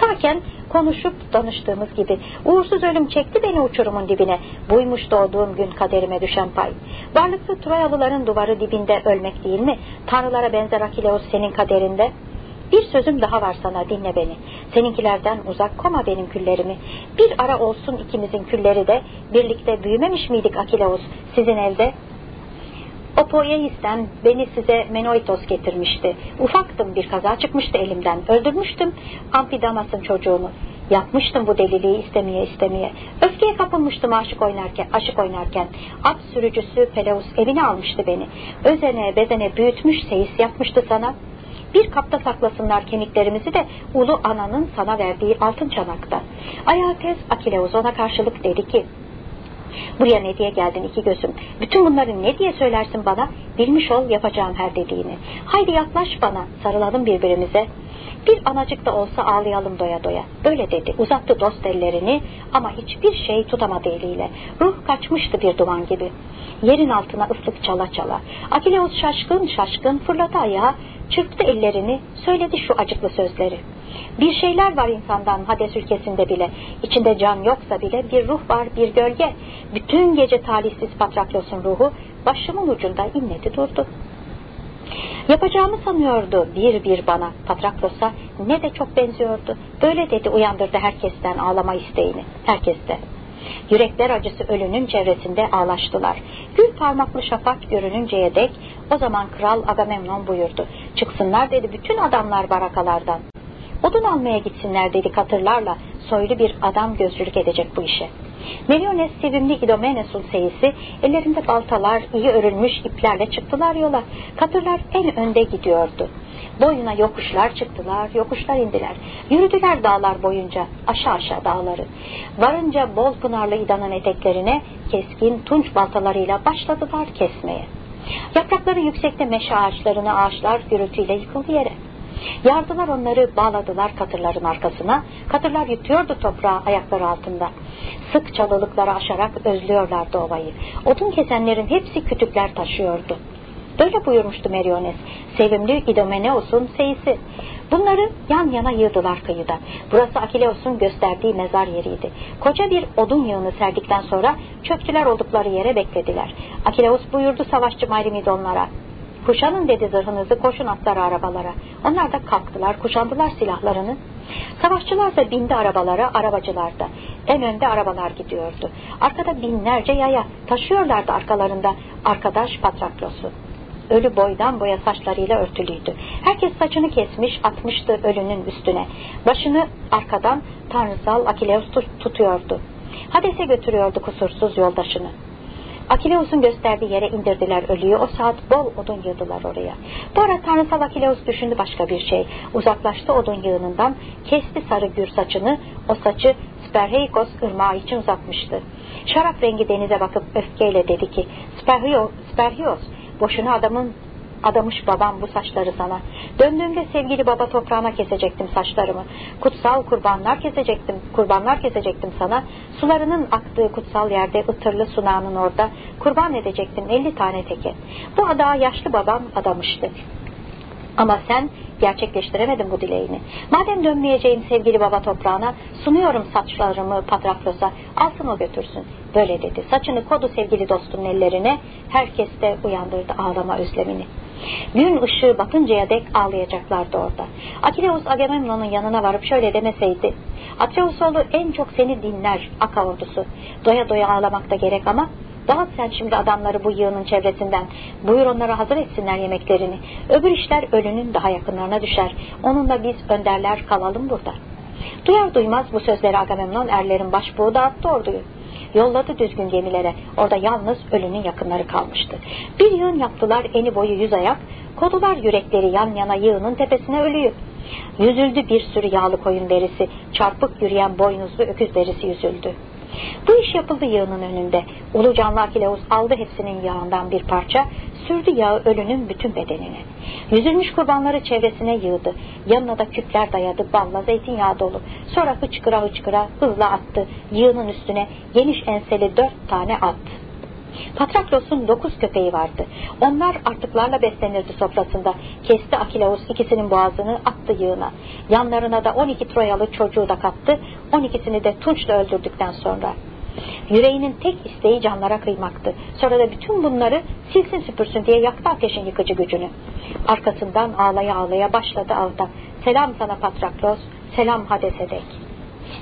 Sağken konuşup danıştığımız gibi. Uğursuz ölüm çekti beni uçurumun dibine. Buymuş doğduğum gün kaderime düşen pay. Varlıklı Troyalıların duvarı dibinde ölmek değil mi? Tanrılara benzer Akileus senin kaderinde. Bir sözüm daha var sana dinle beni. Seninkilerden uzak koma benim küllerimi. Bir ara olsun ikimizin külleri de birlikte büyümemiş miydik Akileus sizin elde? O beni size Menoitos getirmişti. Ufaktım bir kaza çıkmıştı elimden. Öldürmüştüm Ampidamas'ın çocuğunu. Yapmıştım bu deliliği istemeye istemeye. Öfkeye kapılmıştım aşık oynarken, aşık oynarken. At sürücüsü Peleus evine almıştı beni. Özene bezene büyütmüş seyis yapmıştı sana. Bir kapta saklasınlar kemiklerimizi de ulu ananın sana verdiği altın çanakta. Ayates Akileus ona karşılık dedi ki Buraya ne diye geldin iki gözüm? Bütün bunları ne diye söylersin bana? Bilmiş ol yapacağım her dediğini. Haydi yaklaş bana, sarılalım birbirimize. Bir anacık da olsa ağlayalım doya doya. Böyle dedi. Uzattı dost ellerini ama hiçbir şey tutamadı eliyle. Ruh kaçmıştı bir duman gibi. Yerin altına ıslık çala çala. Akileus şaşkın şaşkın fırladı ayağa, çırptı ellerini, söyledi şu acıklı sözleri. Bir şeyler var insandan Hades ülkesinde bile. İçinde can yoksa bile bir ruh var, bir gölge. Bütün gece talihsiz Patraklos'un ruhu başımın ucunda inledi durdu. Yapacağımı sanıyordu bir bir bana Patraklos'a ne de çok benziyordu. Böyle dedi uyandırdı herkesten ağlama isteğini. Herkeste. Yürekler acısı ölünün çevresinde ağlaştılar. Gül parmaklı şafak görününceye dek o zaman kral Agamemnon buyurdu. Çıksınlar dedi bütün adamlar barakalardan. Odun almaya gitsinler dedi katırlarla soylu bir adam gözcülük edecek bu işe. Meliones sevimli İdomenes'un seyisi ellerinde baltalar iyi örülmüş iplerle çıktılar yola. Katırlar en önde gidiyordu. Boyuna yokuşlar çıktılar, yokuşlar indiler. Yürüdüler dağlar boyunca, aşağı aşağı dağları. Varınca bol pınarlı İdan'ın eteklerine keskin tunç baltalarıyla başladılar kesmeye. Yaprakları yüksekte meşe ağaçlarını ağaçlar gürültüyle yıkıldı yere. Yardılar onları, bağladılar katırların arkasına. Katırlar yutuyordu toprağı ayakları altında. Sık çalılıkları aşarak özlüyorlardı ovayı. Odun kesenlerin hepsi kütükler taşıyordu. Böyle buyurmuştu Meriones. Sevimli İdomeneos'un seyisi. Bunları yan yana yığdılar kıyıda. Burası Akileos'un gösterdiği mezar yeriydi. Koca bir odun yığını serdikten sonra çöktüler oldukları yere beklediler. Akileos buyurdu savaşçı Mayrimidonlara. Kuşanın dedi zırhınızı koşun atları arabalara. Onlar da kalktılar kuşandılar silahlarını. Savaşçılar da bindi arabalara arabacılar da. En önde arabalar gidiyordu. Arkada binlerce yaya taşıyorlardı arkalarında arkadaş Patraklos'u. Ölü boydan boya saçlarıyla örtülüydü. Herkes saçını kesmiş atmıştı ölünün üstüne. Başını arkadan tanrısal Akileus tutuyordu. Hades'e götürüyordu kusursuz yoldaşını. Akileus'un gösterdiği yere indirdiler ölüyü. O saat bol odun yığdılar oraya. Bu ara tanrısal Akileus düşündü başka bir şey. Uzaklaştı odun yığınından, kesti sarı gür saçını. O saçı Sperheikos ırmağı için uzatmıştı. Şarap rengi denize bakıp öfkeyle dedi ki, Sperhios, Sperhios boşuna adamın adamış babam bu saçları sana. Döndüğümde sevgili baba toprağına kesecektim saçlarımı. Kutsal kurbanlar kesecektim, kurbanlar kesecektim sana. Sularının aktığı kutsal yerde ıtırlı sunağının orada kurban edecektim elli tane teke. Bu adağa yaşlı babam adamıştı. Ama sen gerçekleştiremedin bu dileğini. Madem dönmeyeceğim sevgili baba toprağına, sunuyorum saçlarımı Patraklos'a, alsın o götürsün. Böyle dedi. Saçını kodu sevgili dostunun ellerine, herkes de uyandırdı ağlama özlemini. Gün ışığı batıncaya dek ağlayacaklardı orada. Akileus Agamemnon'un yanına varıp şöyle demeseydi. Atreus oğlu en çok seni dinler Aka ordusu. Doya doya ağlamakta gerek ama Dağıt sen şimdi adamları bu yığının çevresinden. Buyur onlara hazır etsinler yemeklerini. Öbür işler ölünün daha yakınlarına düşer. Onunla biz önderler kalalım burada. Duyar duymaz bu sözleri Agamemnon erlerin başbuğu dağıttı orduyu. Yolladı düzgün gemilere. Orada yalnız ölünün yakınları kalmıştı. Bir yığın yaptılar eni boyu yüz ayak. Kodular yürekleri yan yana yığının tepesine ölüyü. Yüzüldü bir sürü yağlı koyun derisi. Çarpık yürüyen boynuzlu öküz derisi yüzüldü. Bu iş yapıldı yağının önünde. Ulu canlı Akileus aldı hepsinin yağından bir parça, sürdü yağı ölünün bütün bedenine. Yüzülmüş kurbanları çevresine yığdı. Yanına da küpler dayadı, balla zeytinyağı dolu. Sonra hıçkıra hıçkıra hızla attı. Yığının üstüne geniş enseli dört tane at. Patraklos'un dokuz köpeği vardı. Onlar artıklarla beslenirdi sofrasında. Kesti Akileus ikisinin boğazını attı yığına. Yanlarına da on iki Troyalı çocuğu da kattı. On ikisini de tunçla öldürdükten sonra. Yüreğinin tek isteği canlara kıymaktı. Sonra da bütün bunları silsin süpürsün diye yaktı ateşin yıkıcı gücünü. Arkasından ağlaya ağlaya başladı avda. Selam sana Patraklos, selam Hades'e dek.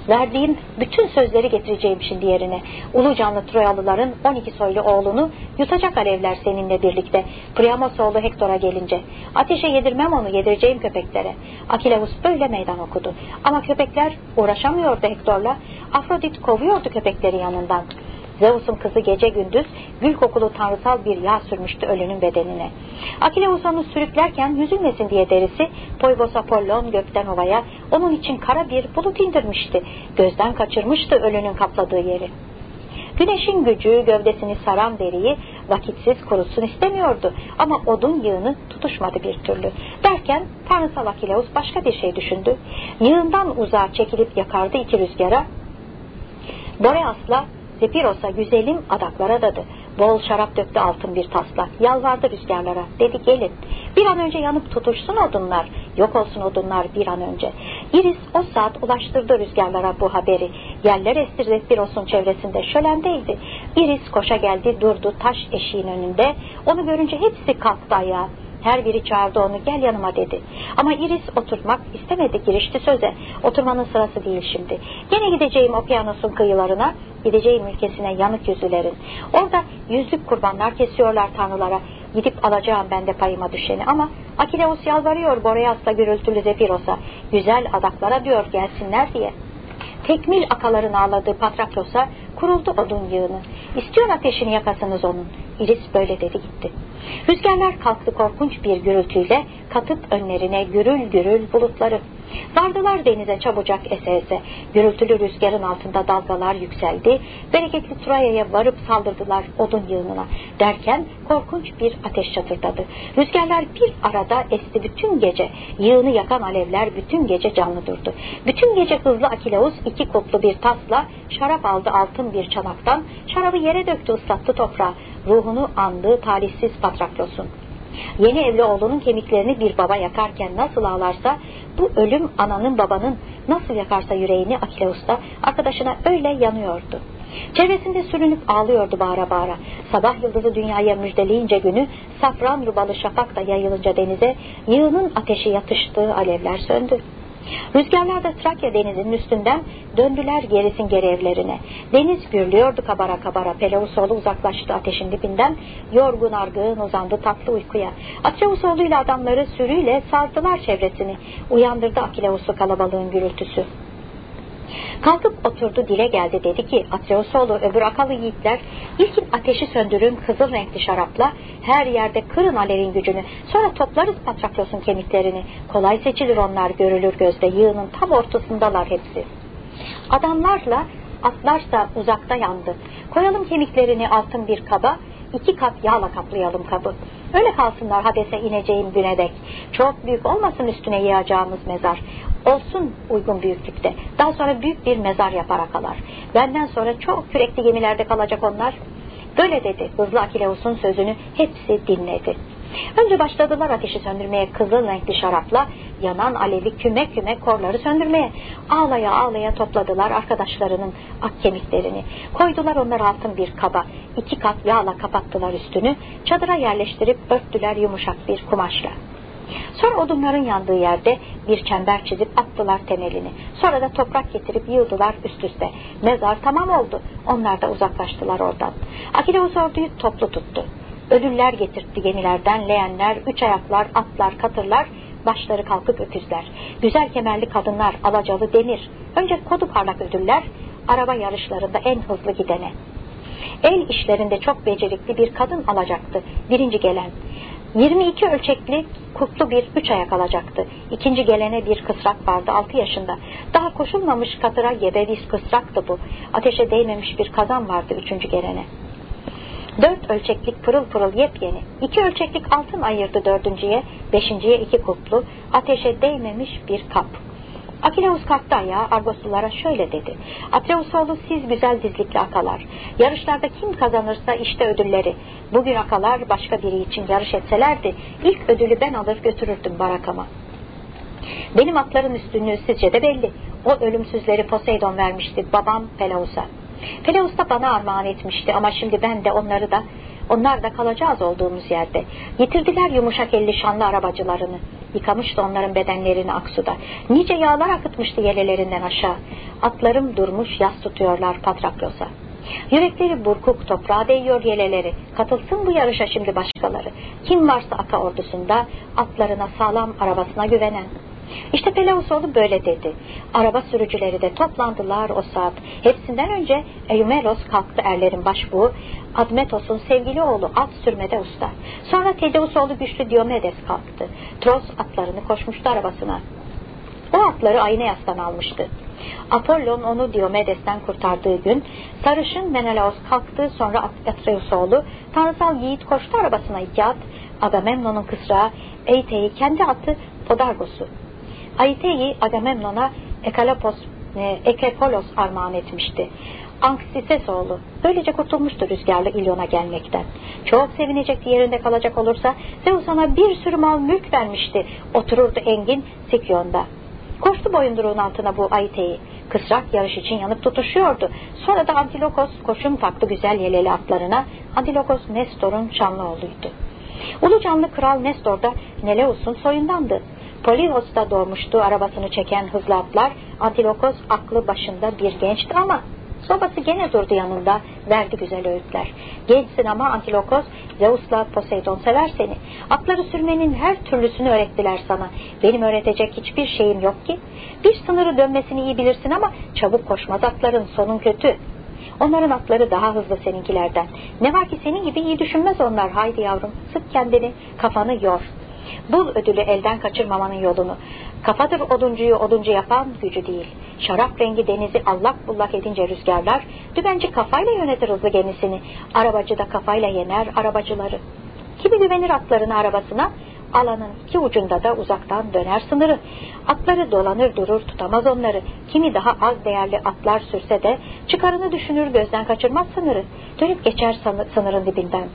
Verdiğim bütün sözleri getireceğim şimdi yerine. Ulu canlı Troyalıların 12 soylu oğlunu yutacak alevler seninle birlikte. Priamos oğlu Hektor'a gelince. Ateşe yedirmem onu yedireceğim köpeklere. Akileus böyle meydan okudu. Ama köpekler uğraşamıyordu Hektor'la. Afrodit kovuyordu köpekleri yanından. Zeus'un kızı gece gündüz gül kokulu tanrısal bir yağ sürmüştü ölünün bedenine. Akileus onu sürüklerken yüzülmesin diye derisi Poybos Apollon gökten ovaya onun için kara bir bulut indirmişti. Gözden kaçırmıştı ölünün kapladığı yeri. Güneşin gücü gövdesini saran deriyi vakitsiz kurusun istemiyordu ama odun yığını tutuşmadı bir türlü. Derken tanrısal Akileus başka bir şey düşündü. Yığından uzağa çekilip yakardı iki rüzgara. Boreas'la Zepiros'a güzelim adaklara dadı. Bol şarap döktü altın bir tasla. Yalvardı rüzgarlara. Dedi gelin. Bir an önce yanıp tutuşsun odunlar. Yok olsun odunlar bir an önce. Iris o saat ulaştırdı rüzgarlara bu haberi. Yerler esti Zepiros'un çevresinde şölendeydi. Iris koşa geldi durdu taş eşiğin önünde. Onu görünce hepsi kalktı ayağa. Her biri çağırdı onu gel yanıma dedi. Ama Iris oturmak istemedi girişti söze. Oturmanın sırası değil şimdi. Gene gideceğim okyanusun kıyılarına, gideceğim ülkesine yanık yüzlülerin. Orada yüzlük kurbanlar kesiyorlar tanrılara. Gidip alacağım ben de payıma düşeni ama Akileus yalvarıyor Boreas'la gürültülü Zefiros'a. Güzel adaklara diyor gelsinler diye. Tekmil akaların ağladığı Patraklos'a kuruldu odun yığını. İstiyor ateşini yakasınız onun. Iris böyle dedi gitti. Rüzgarlar kalktı korkunç bir gürültüyle katıp önlerine gürül gürül bulutları. Sardılar denize çabucak ese ese. Gürültülü rüzgarın altında dalgalar yükseldi. Bereketli Troya'ya varıp saldırdılar odun yığınına. Derken korkunç bir ateş çatırdadı. Rüzgarlar bir arada esti bütün gece. Yığını yakan alevler bütün gece canlı durdu. Bütün gece hızlı Akileus iki kutlu bir tasla şarap aldı altın bir çanaktan. Şarabı yere döktü ıslattı toprağa. Ruhunu andığı talihsiz Patraklos'un. Yeni evli oğlunun kemiklerini bir baba yakarken nasıl ağlarsa bu ölüm ananın babanın nasıl yakarsa yüreğini Akileus'ta arkadaşına öyle yanıyordu. Çevresinde sürünüp ağlıyordu bağıra bağıra. Sabah yıldızı dünyaya müjdeleyince günü, safran rubalı şafak da yayılınca denize, yığının ateşi yatıştığı alevler söndü. Rüzgarlar da Trakya denizinin üstünden döndüler gerisin geri evlerine. Deniz gürlüyordu kabara kabara. Peleusoğlu uzaklaştı ateşin dibinden. Yorgun argın uzandı tatlı uykuya. Atreus'oğlu ile adamları sürüyle sardılar çevresini. Uyandırdı Akileus'u kalabalığın gürültüsü. Kalkıp oturdu dile geldi dedi ki Atreosoğlu öbür akalı yiğitler ilkin ateşi söndürün kızıl renkli şarapla her yerde kırın alevin gücünü sonra toplarız Patraklos'un kemiklerini kolay seçilir onlar görülür gözde yığının tam ortasındalar hepsi. Adamlarla atlarsa uzakta yandı. Koyalım kemiklerini altın bir kaba iki kat yağla kaplayalım kabı. Öyle kalsınlar Hades'e ineceğim güne dek. Çok büyük olmasın üstüne yığacağımız mezar. Olsun uygun büyüklükte. Daha sonra büyük bir mezar yaparak kalar. Benden sonra çok kürekli gemilerde kalacak onlar. Böyle dedi. Hızlı Akileus'un sözünü hepsi dinledi. Önce başladılar ateşi söndürmeye kızıl renkli şarapla, yanan alevi küme küme korları söndürmeye. Ağlaya ağlaya topladılar arkadaşlarının ak kemiklerini. Koydular onları altın bir kaba. iki kat yağla kapattılar üstünü. Çadıra yerleştirip örttüler yumuşak bir kumaşla. Sonra odunların yandığı yerde bir çember çizip attılar temelini. Sonra da toprak getirip yığdılar üst üste. Mezar tamam oldu. Onlar da uzaklaştılar oradan. Akileus orduyu toplu tuttu. Ödüller getirtti gemilerden leğenler, üç ayaklar, atlar, katırlar, başları kalkıp öküzler. Güzel kemerli kadınlar, alacalı demir. Önce kodu parlak ödüller, araba yarışlarında en hızlı gidene. El işlerinde çok becerikli bir kadın alacaktı, birinci gelen. 22 ölçekli kutlu bir üç ayak alacaktı. İkinci gelene bir kısrak vardı 6 yaşında. Daha koşulmamış katıra yebeviz kısraktı bu. Ateşe değmemiş bir kazan vardı üçüncü gelene. Dört ölçeklik pırıl pırıl yepyeni. İki ölçeklik altın ayırdı dördüncüye, beşinciye iki kutlu, ateşe değmemiş bir kap. Akileus kalktı ayağa Argoslulara şöyle dedi. Atreusoğlu siz güzel dizlikli akalar. Yarışlarda kim kazanırsa işte ödülleri. Bugün akalar başka biri için yarış etselerdi ilk ödülü ben alır götürürdüm barakama. Benim atların üstünlüğü sizce de belli. O ölümsüzleri Poseidon vermişti babam Peleus'a. Peleus da bana armağan etmişti ama şimdi ben de onları da onlar da kalacağız olduğumuz yerde. Yitirdiler yumuşak elli şanlı arabacılarını. Yıkamıştı onların bedenlerini aksuda. Nice yağlar akıtmıştı yelelerinden aşağı. Atlarım durmuş yas tutuyorlar Patraklos'a. Yürekleri burkuk toprağa değiyor yeleleri. Katılsın bu yarışa şimdi başkaları. Kim varsa Aka ordusunda atlarına sağlam arabasına güvenen. İşte Pelausoğlu böyle dedi. Araba sürücüleri de toplandılar o saat. Hepsinden önce Eumelos kalktı erlerin başbuğu. Admetos'un sevgili oğlu at sürmede usta. Sonra Tedeusoğlu güçlü Diomedes kalktı. Tros atlarını koşmuştu arabasına. O atları Aineas'tan almıştı. Apollon onu Diomedes'ten kurtardığı gün sarışın Menelaos kalktı sonra Atreusoğlu tanrısal yiğit koştu arabasına iki at Agamemnon'un kısrağı Eite'yi kendi atı Podargos'u Aite'yi Agamemnon'a Ekalopos, e, Ekepolos armağan etmişti. Anksises oğlu. Böylece kurtulmuştu rüzgarlı İlyon'a gelmekten. Çok sevinecekti yerinde kalacak olursa Zeus ona bir sürü mal mülk vermişti. Otururdu Engin Sikyon'da. Koştu boyunduruğun altına bu Aite'yi. Kısrak yarış için yanıp tutuşuyordu. Sonra da Antilokos koşum taktı güzel yeleli atlarına. Antilokos Nestor'un şanlı oğluydu. Ulu canlı kral Nestor da Neleus'un soyundandı. Polihos'ta doğmuştu arabasını çeken hızlı atlar. Antilokos aklı başında bir gençti ama Babası gene durdu yanında, verdi güzel öğütler. Gençsin ama Antilokos, Zeus'la Poseidon sever seni. Atları sürmenin her türlüsünü öğrettiler sana. Benim öğretecek hiçbir şeyim yok ki. Bir sınırı dönmesini iyi bilirsin ama çabuk koşmaz atların, sonun kötü. Onların atları daha hızlı seninkilerden. Ne var ki senin gibi iyi düşünmez onlar. Haydi yavrum, sık kendini, kafanı yor. Bul ödülü elden kaçırmamanın yolunu. Kafadır oduncuyu oduncu yapan gücü değil. Şarap rengi denizi allak bullak edince rüzgarlar, dübenci kafayla yönetir hızlı gemisini. Arabacı da kafayla yener arabacıları. Kimi güvenir atlarını arabasına, alanın iki ucunda da uzaktan döner sınırı. Atları dolanır durur tutamaz onları. Kimi daha az değerli atlar sürse de çıkarını düşünür gözden kaçırmaz sınırı. Dönüp geçer sınırın dibinden.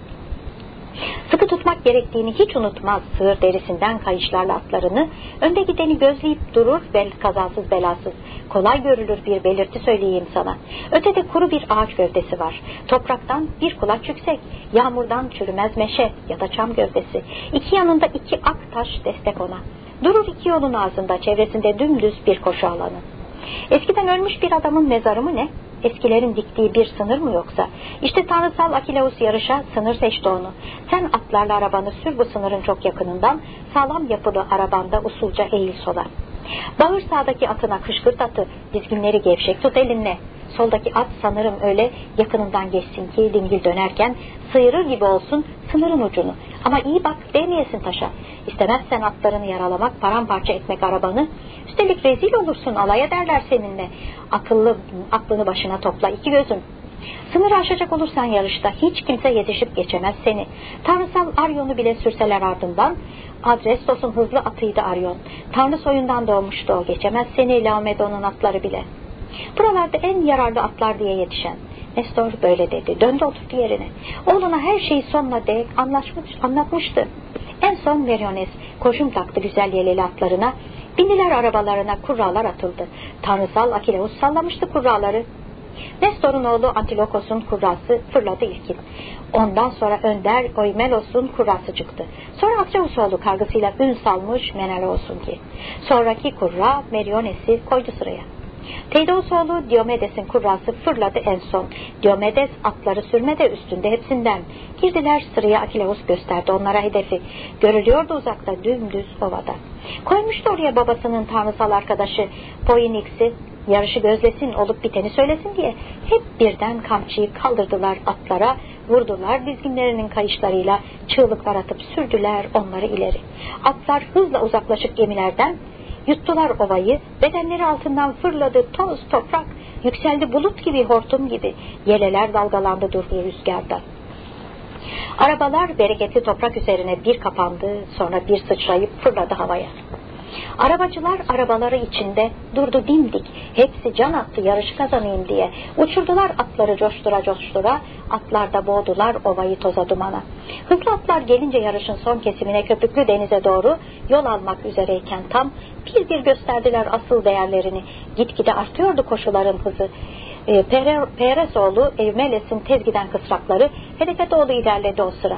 Sıkı tutmak gerektiğini hiç unutmaz sığır derisinden kayışlarla atlarını, önde gideni gözleyip durur bel kazasız belasız. Kolay görülür bir belirti söyleyeyim sana. Ötede kuru bir ağaç gövdesi var. Topraktan bir kulaç yüksek, yağmurdan çürümez meşe ya da çam gövdesi. İki yanında iki ak taş destek ona. Durur iki yolun ağzında, çevresinde dümdüz bir koşu alanı. Eskiden ölmüş bir adamın mezarı mı ne? Eskilerin diktiği bir sınır mı yoksa? İşte tanrısal Akileus yarışa sınır seçti onu. Sen atlarla arabanı sür bu sınırın çok yakınından, sağlam yapılı arabanda usulca eğil sola. Bağır sağdaki atına kışkırt atı, dizginleri gevşek tut elinle. Soldaki at sanırım öyle yakınından geçsin ki dingil dönerken sıyırır gibi olsun sınırın ucunu. Ama iyi bak değmeyesin taşa. İstemezsen atlarını yaralamak, paramparça etmek arabanı. Üstelik rezil olursun alaya derler seninle. Akıllı, aklını başına topla iki gözün. Sınır aşacak olursan yarışta hiç kimse yetişip geçemez seni. Tanrısal Aryon'u bile sürseler ardından, Adrestos'un hızlı atıydı Aryon. Tanrı soyundan doğmuştu o, geçemez seni Laomedon'un atları bile. Buralarda en yararlı atlar diye yetişen. Nestor böyle dedi. Döndü oturdu yerine. Oğluna her şeyi sonuna dek anlaşmış, anlatmıştı. En son Meriones koşum taktı güzel yeleli atlarına. Bindiler arabalarına kurralar atıldı. Tanrısal Akileus sallamıştı kurraları. Nestor'un oğlu Antilokos'un kurrası fırladı ilkin. Ondan sonra Önder Oymelos'un kurrası çıktı. Sonra Atreus oğlu kargısıyla ün salmış Menelaos'un ki. Sonraki kurra Meriones'i koydu sıraya. Teydosoğlu Diomedes'in kurrası fırladı en son. Diomedes atları sürmede üstünde hepsinden. Girdiler sıraya Akileus gösterdi onlara hedefi. Görülüyordu uzakta dümdüz ovada. Koymuştu oraya babasının tanrısal arkadaşı Poinix'i yarışı gözlesin olup biteni söylesin diye hep birden kamçıyı kaldırdılar atlara, vurdular dizginlerinin kayışlarıyla çığlıklar atıp sürdüler onları ileri. Atlar hızla uzaklaşıp gemilerden Yuttular ovayı, bedenleri altından fırladı toz toprak, yükseldi bulut gibi hortum gibi, yeleler dalgalandı durdu rüzgarda. Arabalar bereketli toprak üzerine bir kapandı, sonra bir sıçrayıp fırladı havaya. Arabacılar arabaları içinde durdu dimdik. Hepsi can attı yarışı kazanayım diye. Uçurdular atları coştura coştura. Atlarda boğdular ovayı toza dumana. Hızlı atlar gelince yarışın son kesimine köpüklü denize doğru yol almak üzereyken tam bir bir gösterdiler asıl değerlerini. Gitgide artıyordu koşuların hızı. E, Perezoğlu Evmeles'in tez giden kısrakları hedefe doğru ilerledi o sıra.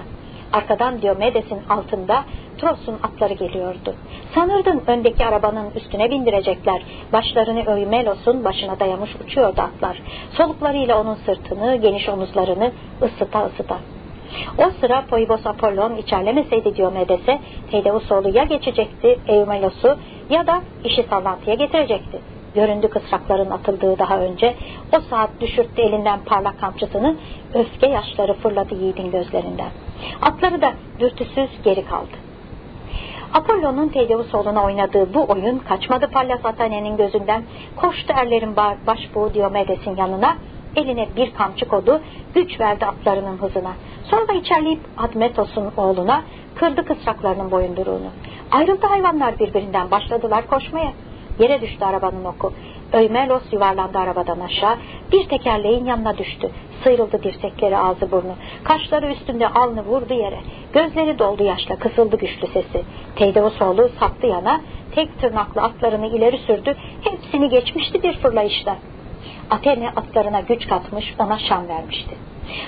Arkadan Diomedes'in altında Tros'un atları geliyordu. Sanırdın öndeki arabanın üstüne bindirecekler. Başlarını Öymelos'un başına dayamış uçuyordu atlar. Soluklarıyla onun sırtını, geniş omuzlarını ısıta ısıta. O sıra Poibos Apollon içerlemeseydi Diomedes'e Teideusoğlu ya geçecekti Eumelos'u ya da işi sallantıya getirecekti. Göründü kısrakların atıldığı daha önce. O saat düşürttü elinden parlak kamçısını. Öfke yaşları fırladı yiğidin gözlerinden. Atları da dürtüsüz geri kaldı. Apollo'nun Teideusoğlu'na oynadığı bu oyun kaçmadı Pallas Atane'nin gözünden. Koştu erlerin başbuğu Diomedes'in yanına. Eline bir kamçı kodu, güç verdi atlarının hızına. Sonra içerleyip Admetos'un oğluna kırdı kısraklarının boyunduruğunu. Ayrıldı hayvanlar birbirinden başladılar koşmaya. Yere düştü arabanın oku. Öymelos yuvarlandı arabadan aşağı. Bir tekerleğin yanına düştü. Sıyrıldı dirsekleri ağzı burnu. Kaşları üstünde alnı vurdu yere. Gözleri doldu yaşla kısıldı güçlü sesi. Teydeusoğlu sattı yana. Tek tırnaklı atlarını ileri sürdü. Hepsini geçmişti bir fırlayışla. Athene atlarına güç katmış ona şan vermişti.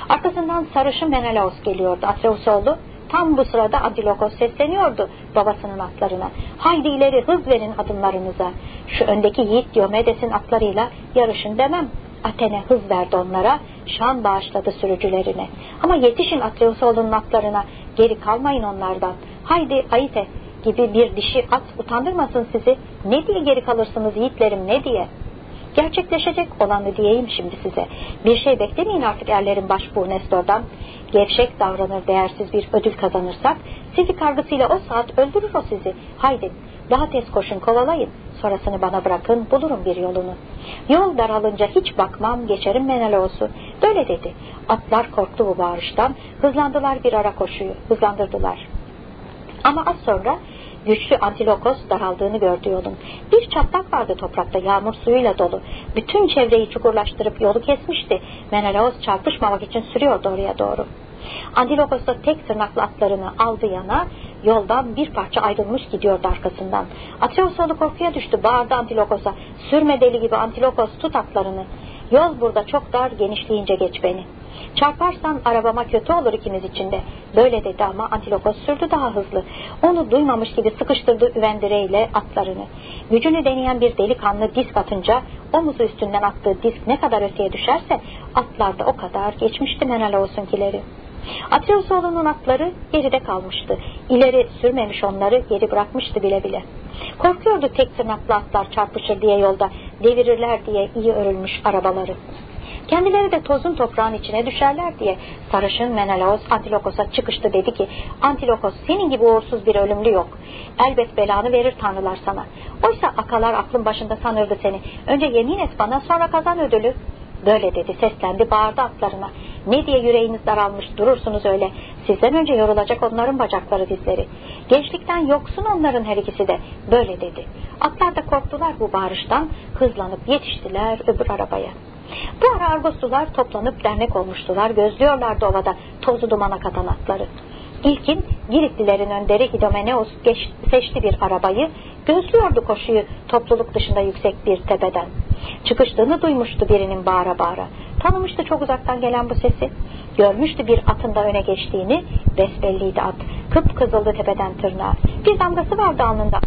Arkasından sarışın Menelaos geliyordu. Atreusoğlu Tam bu sırada Antilokos sesleniyordu babasının atlarına. Haydi ileri hız verin adımlarınıza. Şu öndeki yiğit Diomedes'in atlarıyla yarışın demem. Atene hız verdi onlara, şan bağışladı sürücülerine. Ama yetişin Atreusoğlu'nun atlarına, geri kalmayın onlardan. Haydi Aite gibi bir dişi at utandırmasın sizi. Ne diye geri kalırsınız yiğitlerim ne diye.'' Gerçekleşecek olanı diyeyim şimdi size. Bir şey beklemeyin artık erlerin başbuğu Nestor'dan. Gevşek davranır değersiz bir ödül kazanırsak, sizi kargısıyla o saat öldürür o sizi. Haydi daha tez koşun kovalayın. Sonrasını bana bırakın bulurum bir yolunu. Yol daralınca hiç bakmam geçerim Menelaos'u. Böyle dedi. Atlar korktu bu bağırıştan. Hızlandılar bir ara koşuyu. Hızlandırdılar. Ama az sonra Güçlü Antilokos daraldığını gördü yolun. Bir çatlak vardı toprakta yağmur suyuyla dolu. Bütün çevreyi çukurlaştırıp yolu kesmişti. Menelaos çarpışmamak için sürüyordu oraya doğru. Antilokos da tek tırnaklı atlarını aldı yana, yoldan bir parça ayrılmış gidiyordu arkasından. Atreus oğlu korkuya düştü, bağırdı Antilokos'a. Sürme deli gibi Antilokos tut atlarını. Yol burada çok dar, genişleyince geç beni. Çarparsan arabama kötü olur ikimiz içinde. Böyle dedi ama Antilokos sürdü daha hızlı. Onu duymamış gibi sıkıştırdı üvendireyle atlarını. Gücünü deneyen bir delikanlı disk atınca omuzu üstünden attığı disk ne kadar öteye düşerse atlar da o kadar geçmişti Menelaos'unkileri. Atreus atları geride kalmıştı. İleri sürmemiş onları geri bırakmıştı bile bile. Korkuyordu tek tırnaklı atlar çarpışır diye yolda, devirirler diye iyi örülmüş arabaları. Kendileri de tozun toprağın içine düşerler diye sarışın Menelaos Antilokos'a çıkıştı dedi ki Antilokos senin gibi uğursuz bir ölümlü yok. Elbet belanı verir tanrılar sana. Oysa akalar aklın başında sanırdı seni. Önce yemin et bana sonra kazan ödülü. Böyle dedi seslendi bağırdı atlarına. Ne diye yüreğiniz daralmış durursunuz öyle. Sizden önce yorulacak onların bacakları dizleri. Gençlikten yoksun onların her ikisi de. Böyle dedi. Atlar da korktular bu bağırıştan. Hızlanıp yetiştiler öbür arabaya. Bu ara Argoslular toplanıp dernek olmuştular. Gözlüyorlardı ovada tozu dumana katan atları. İlkin Giritlilerin önderi Idomeneus geç, seçti bir arabayı, gözlüyordu koşuyu topluluk dışında yüksek bir tepeden. Çıkıştığını duymuştu birinin bağıra bağıra. Tanımıştı çok uzaktan gelen bu sesi. Görmüştü bir atın da öne geçtiğini, besbelliydi at. Kıpkızıldı tepeden tırnağa. Bir damgası vardı alnında